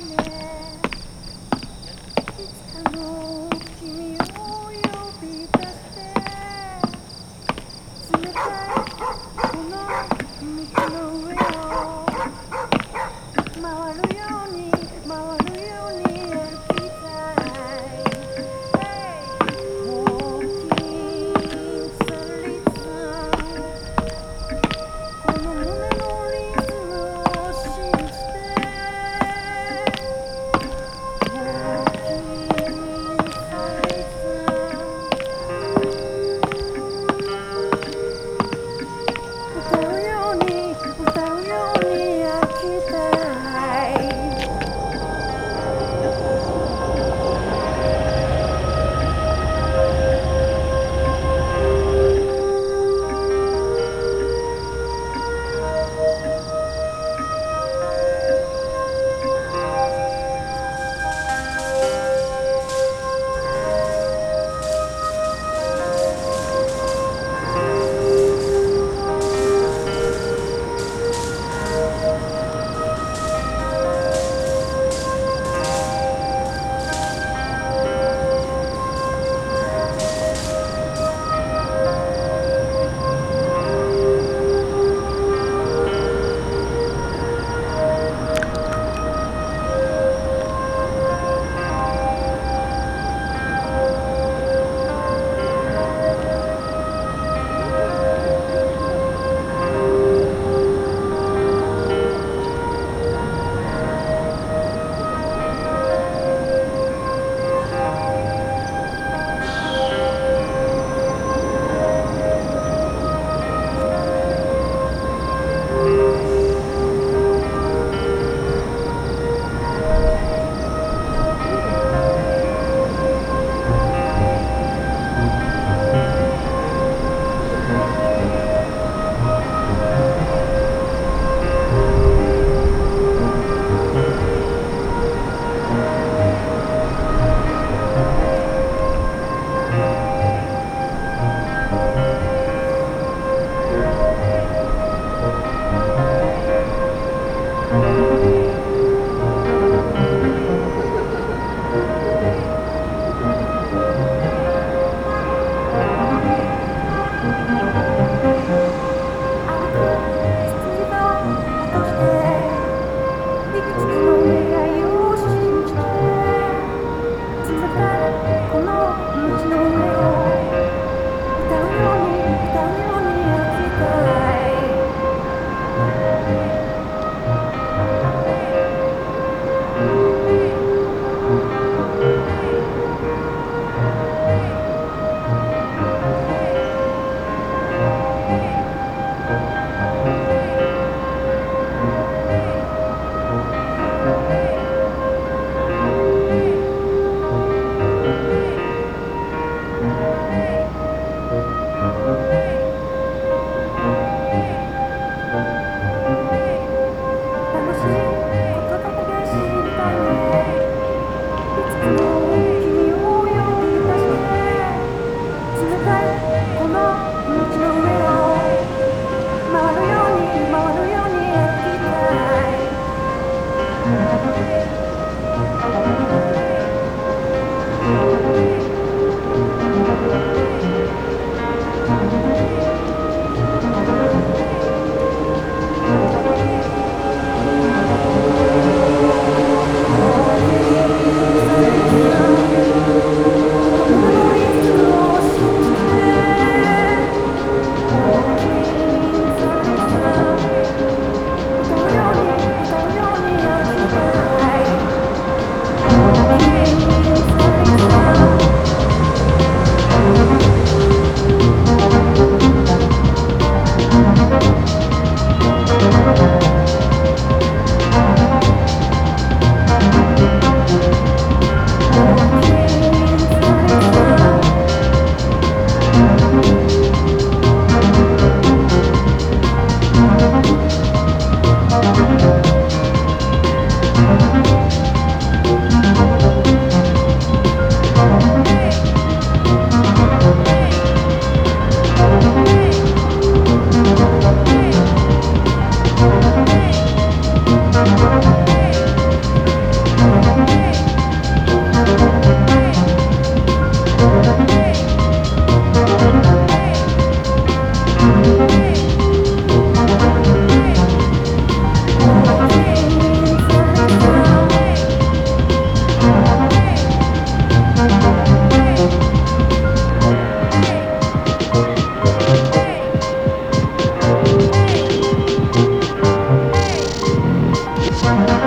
It's a